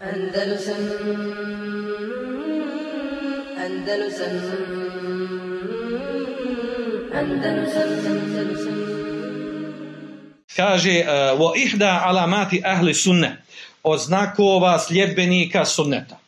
Andalusam Andalusam Andalusam Andalusam Kaže, uh, wa ihda alamati ahli sunne, od znakova sljedbenika sunneta.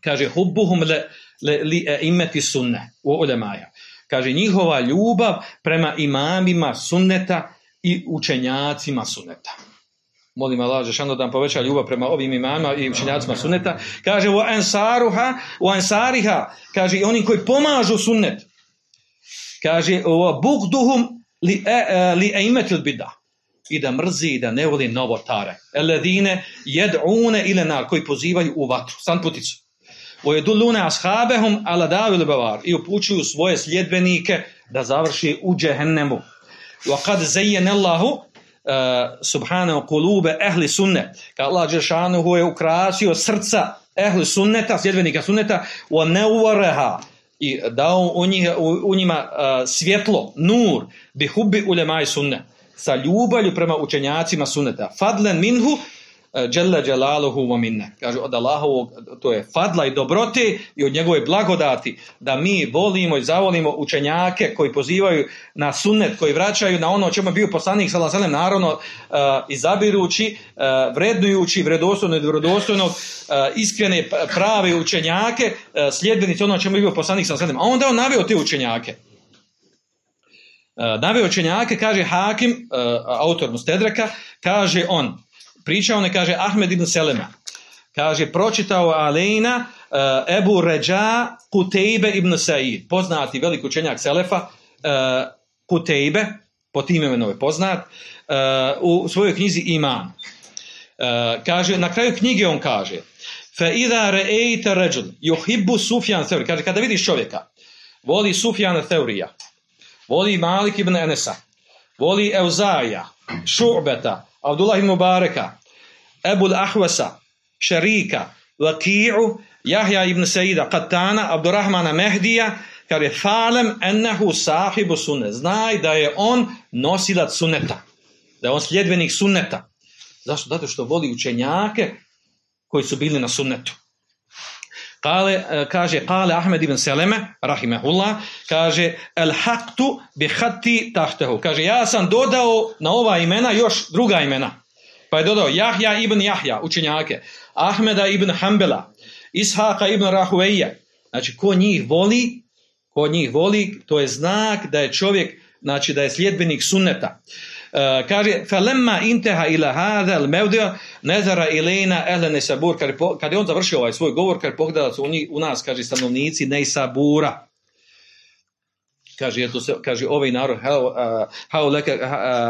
Kaže, hubbuhum le, le, li e imeti sunne, u ulemaja. Kaže, njihova ljubav prema imamima sunneta i učenjacima sunneta. Molim Allah, Žešano da nam poveća ljubav prema ovim imama i učenjacima sunneta. Kaže, u ansaruha, u ansariha, kaže, i oni koji pomažu sunnet. Kaže, u bugduhum li, e, e li eimetil bida bidah i da mrzi i da ne voli novotare. Eledine jed'une ile nar, koji pozivaju u vatru, san puticu. Ojedulune ashabehum ala davil bavar i upućuju svoje sljedbenike da završi u džehennemu. Wa kad zejjen Allahu uh, subhanahu kulube ehli sunne. Ka Allah Đešanuhu je ukrasio srca ehli sunneta, sljedbenika sunneta, wa neuvareha i dao u, njih, u, u njima uh, svjetlo, nur, bi hubbi ulemaj sunne sa ljubalju prema učenjacima sunneta. Fadlen minhu, E, Jalla Jalaluhu wa minna. Kaže od Allahovog, to je fadla i dobrote i od njegove blagodati da mi volimo i zavolimo učenjake koji pozivaju na sunnet, koji vraćaju na ono o čemu je bio poslanik sallallahu alejhi ve naravno uh, izabirući, uh, vrednujući vredostojno i vredostojno uh, iskrene prave učenjake, uh, sljedbenici ono o čemu je bio poslanik sallallahu alejhi ve A onda on naveo te učenjake. Uh, naveo učenjake, kaže Hakim, uh, autor Mustedraka, kaže on, pričao ne kaže Ahmed ibn Selema, kaže, pročitao Alejna uh, Ebu Ređa Kutejbe ibn Said, poznati veliki učenjak Selefa, uh, Kutejbe, po tim imenom je poznat, uh, u svojoj knjizi Iman. Uh, kaže, na kraju knjige on kaže, fe idha re'ejta ređun, juhibbu Sufjan Theuri, kaže, kada vidiš čovjeka, voli Sufjana Theurija, voli Malik ibn Enesa, voli Euzaja, Šu'beta, Abdullah ibn Mubareka, Ebul Ahwasa, Šarika, Laki'u, Jahja ibn Sejida, Katana, Abdurrahmana Mehdija, kar je falem ennehu sahibu sunne. Znaj da je on nosilac sunneta. Da je on sljedbenik sunneta. Zašto? Zato što voli učenjake koji su bili na sunnetu. Kale, e, kaže, kale Ahmed ibn Seleme, rahimehullah, kaže, el haktu bi hati tahtehu. Kaže, ja sam dodao na ova imena još druga imena. Pa je dodao Jahja ibn Jahja, učenjake, Ahmeda ibn Hanbela, Ishaka ibn Rahueja. Znači, ko njih voli, ko njih voli, to je znak da je čovjek, znači da je sljedbenik sunneta. Uh, Eh, kaže falamma intaha ila hadha al-mawdi' nazara ilayna ahlan nisabur kad kad je on završio ovaj svoj govor kad pogledao su oni u nas kaže stanovnici Nisabura kaže to se kaže ovaj narod how like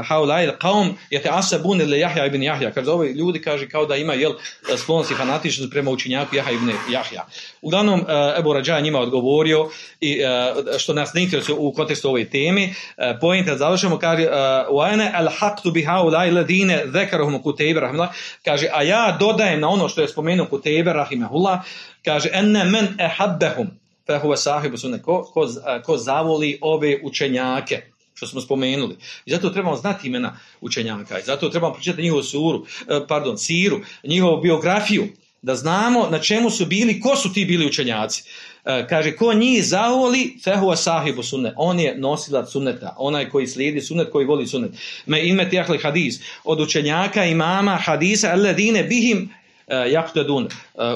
how like qaum yata'assabun li Yahya ibn Yahya. Kaže ovi ljudi kaže kao da ima jel sklonosti fanatični prema učinjaku Yahya ibn Yahya. Uglavnom e, Ebu Rađa njima odgovorio i e, što nas ne interesuje u kontekstu ove teme e, poenta završamo kaže wa ana al-haqtu bi haulai ladine dhakaruhum Kutayba rahimahullah. Kaže a ja dodajem na ono što je spomenuo Kutayba rahimahullah. Kaže enne man ahabbahum fehuve sahibu sunne, ko, ko, ko zavoli ove učenjake, što smo spomenuli. I zato trebamo znati imena učenjaka, i zato trebamo pročitati njihovu suru, e, pardon, siru, njihovu biografiju, da znamo na čemu su bili, ko su ti bili učenjaci. E, kaže, ko njih zavoli, fehuve sahibu sunne, on je nosilac sunneta, onaj koji slijedi sunnet, koji voli sunnet. Me inmet jahli hadis, od učenjaka imama hadisa, alladine bihim, uh, jahtadun, uh,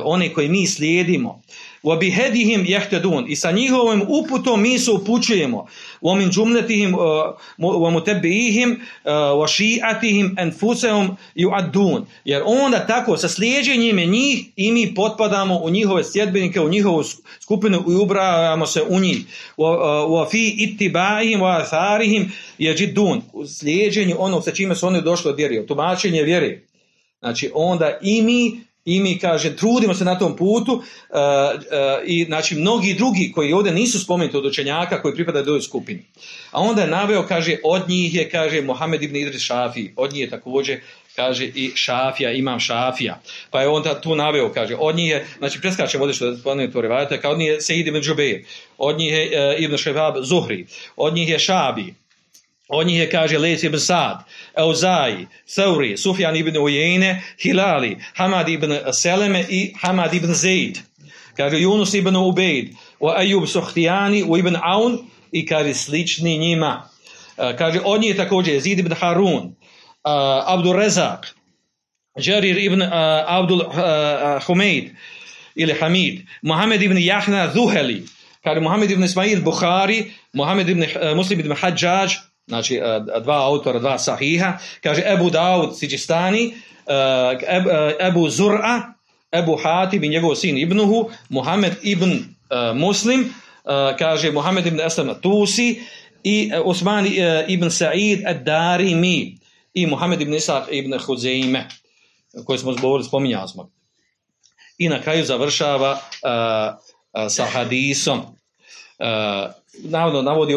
one koji mi slijedimo, وَبِهَدِهِمْ يَحْتَدُونَ I sa njihovim uputom mi se upućujemo. وَمِنْ جُمْلَتِهِمْ وَمُتَبِئِهِمْ وَشِيْعَتِهِمْ أَنْفُسَهُمْ يُعَدُونَ Jer onda tako, sa slijeđenjem njih i mi potpadamo u njihove sjedbenike, u njihovu skupinu i ubrajamo se u njih. وَفِي اِتِّبَائِهِمْ وَاَثَارِهِمْ يَجِدُونَ U slijeđenju ono sa čime su oni došli od vjere, tumačenje vjere. Znači onda i mi I mi, kaže, trudimo se na tom putu uh, uh, i, znači, mnogi drugi koji ovdje nisu spomenuti od učenjaka koji pripadaju do skupini. A onda je naveo, kaže, od njih je, kaže, Mohamed ibn Idris Šafi, od njih je također, kaže, i Šafija, imam Šafija. Pa je onda tu naveo, kaže, od njih je, znači, preskačemo ovdje što je spomenuti u revajata, kao od njih je Sejid ibn Džubeir, od njih je uh, Ibn Šefab Zuhri, od njih je Šabi, Njih je, kaže, Lejs ibn Sad, Euzai, Thauri, Sufjan ibn Ujene, Hilali, Hamad ibn Seleme i Hamad ibn Zaid. Kaže, Yunus ibn Ubejd, o Ayub Sohtijani, u ibn Aun i kaže, slični njima. Uh, kaže, od je također Zid ibn Harun, uh, Abdul Rezak, Jarir ibn uh, Abdul uh, Humeid ili Hamid, Mohamed ibn Jahna Zuheli, kaže Mohamed ibn Ismail Bukhari, Mohamed ibn uh, Muslim ibn Hadžađ, znači e, dva autora, dva sahiha, kaže Ebu Daud Siđistani, e, e, Ebu Zur'a, Ebu Hatib i njegov sin Ibnuhu, Muhammed ibn Muslim, kaže Muhammed ibn Eslam Tusi i Osman ibn Sa'id ad-Darimi i Muhammed ibn Isaac ibn Huzeime koje smo zgovorili, spominjali smo. I na kraju završava uh, sa hadisom. Uh, navodno, navodi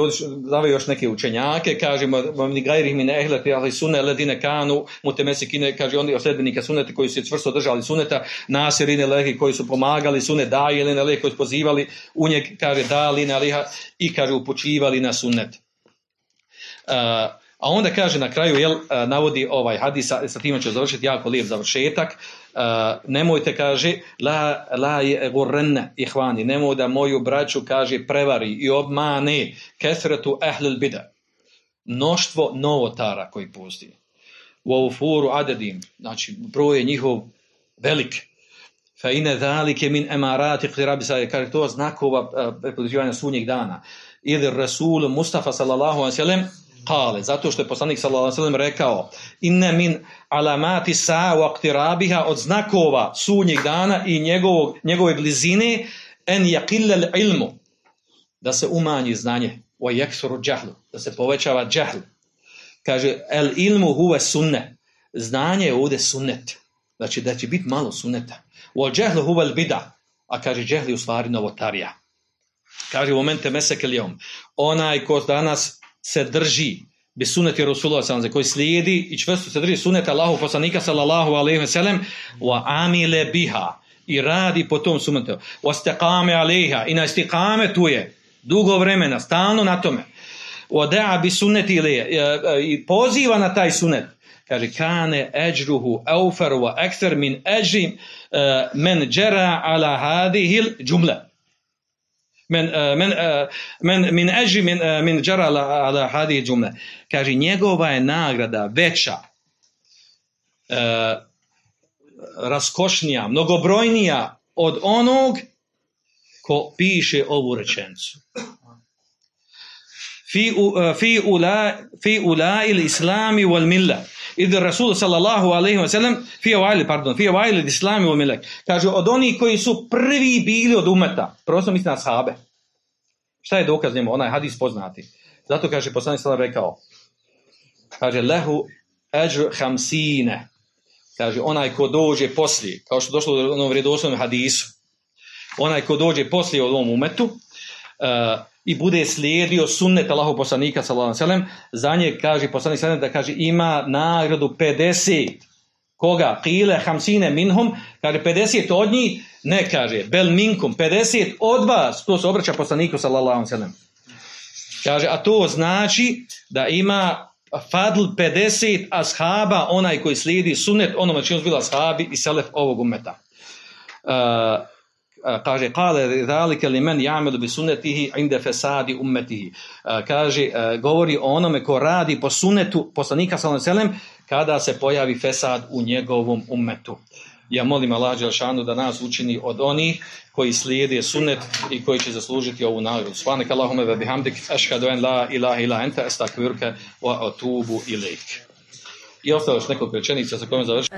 navodi još neke učenjake, kaže, ni gajri min ehle fi ali sunne ledine kanu, mutemesikine, kaže, oni osledbenika suneta koji su čvrsto držali suneta, nasirine lehi koji su pomagali sune, dajeline lehi koji su pozivali, u njeg, kaže, daline liha i, kaže, upućivali na sunet. Uh, A onda kaže na kraju, jel, e, navodi ovaj hadis, sa time će završiti jako lijep završetak, uh, nemojte, kaže, la, la je gurrenne, ihvani, nemoj da moju braću, kaže, prevari i obmane kesretu ehlil bida. Mnoštvo novotara koji pusti. U ovu furu adedim, znači, broj je njihov velik. Fa ine zalike min emarati, kaže, to znakova e, uh, podrživanja sunnjeg dana. Ili Rasul Mustafa sallallahu alejhi ve sellem Kale, zato što je poslanik sallallahu alejhi ve sellem rekao: "Inna min alamati sa waqtirabiha od znakova sunnjeg dana i njegovog njegove blizine en yaqilla ilmu da se umanji znanje wa yaksuru jahlu da se povećava jahl. Kaže el ilmu huwa sunne znanje je ovde sunnet znači da će biti malo sunneta. Wa jahlu huwa al bid'a a kaže jahli u stvari novotarija kaže u momente mesekelijom onaj ko danas se drži bi suneti Rasulullah sallallahu koji slijedi i čvrsto se drži suneta Allahu poslanika sallallahu alejhi ve sellem wa amile biha i radi po tom sunetu wa istiqame alejha i na istiqametu je dugo vremena stalno na tome. Wa da'a bi sunneti e, e, i poziva na taj sunet kaže kane ajruhu awfar wa akthar min ajri e, men jara ala hadhihi al jumla men eh, men eh, men min eži min eh, min džara ala, ala hadi jumla. Kaže njegova je nagrada veća e, raskošnija mnogobrojnija od onog ko piše ovu rečenicu. Fi fi ula fi ula il islami wal milla Idr rasul sallallahu alejhi ve sellem fi awail pardon fi awail il islami wal milla kaže od oni koji su prvi bili od umeta prosto mislim na sahabe Šta je dokaz njemu? Onaj hadis poznati. Zato kaže poslanik sallam rekao, kaže, lehu ajr hamsine, kaže, onaj ko dođe poslije, kao što došlo u onom vredoslovnom hadisu, onaj ko dođe poslije od ovom umetu, uh, i bude slijedio sunnet Allahu poslanika sallallahu alejhi ve sellem za nje kaže poslanik sallallahu da kaže ima nagradu 50 koga? Qile hamsine minhum kaže 50 od njih. Ne kaže, bel minkum, 50 od vas, to se obraća poslaniku sallallahu alejhi ve sellem. Kaže, a to znači da ima fadl 50 ashaba, onaj koji slijedi sunnet, onome čim bila ashabi i selef ovog umeta. Uh, kaže qala zalika liman ya'malu bi sunnatihi inda fasadi ummatihi kaže e, govori o onome ko radi po sunnetu poslanika sallallahu alejhi ve sellem kada se pojavi fesad u njegovom ummetu ja molim Allah Đelšanu da nas učini od onih koji slijede sunnet i koji će zaslužiti ovu nagradu. Svanak Allahume ve bihamdik, ašhadu en la ilaha ila anta estakvirke, wa atubu ilaik. I ostalo još nekoliko rečenica sa kojom završim.